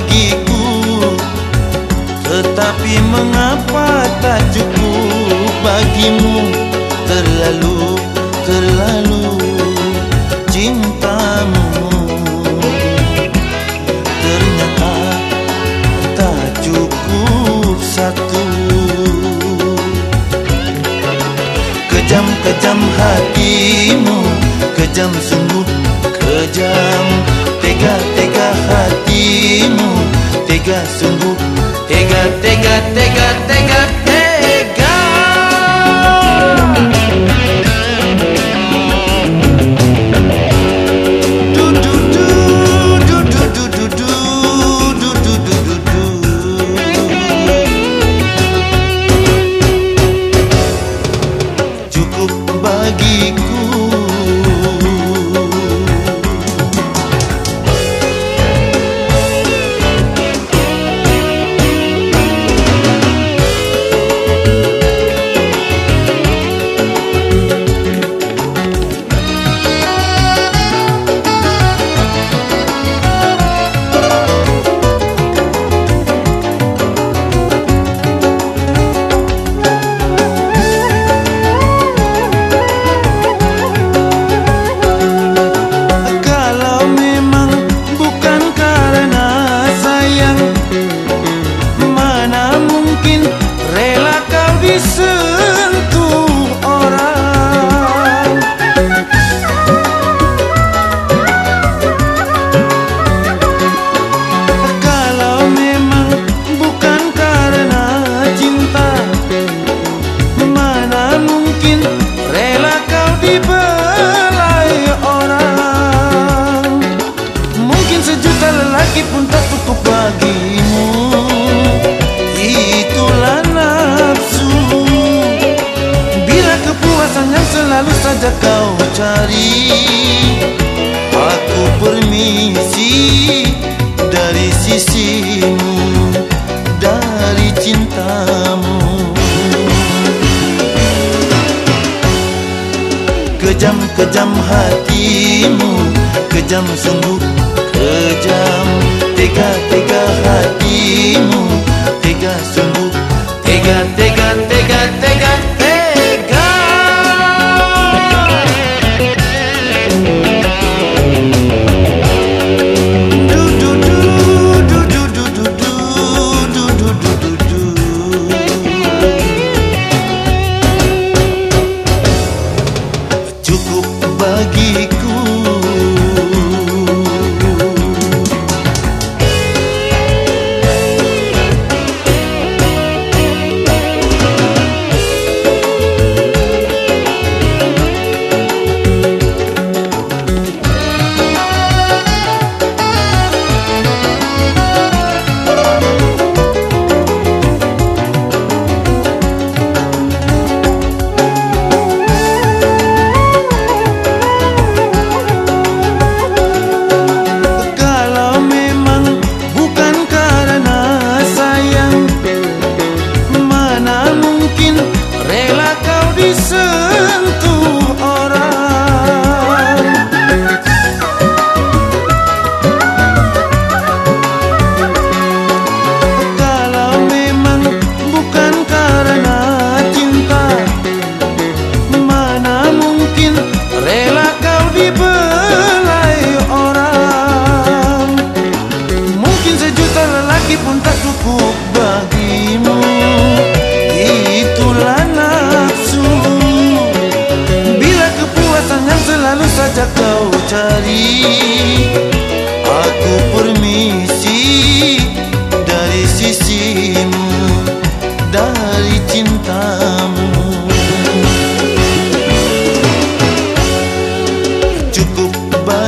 bagiku. Tetapi mengapa tak cukup bagimu? Terlalu, terlalu cintamu. Ternyata tak cukup satu. Kejam-kejam hatimu Kejam sungguh kejam. hari. Aku permisi dari sisimu Dari cintamu. Kejam-kejam hatimu Kejam sungguh kejam. Tega-tega hatimu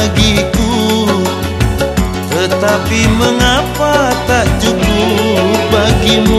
bagiku. Tetapi mengapa tak cukup bagimu?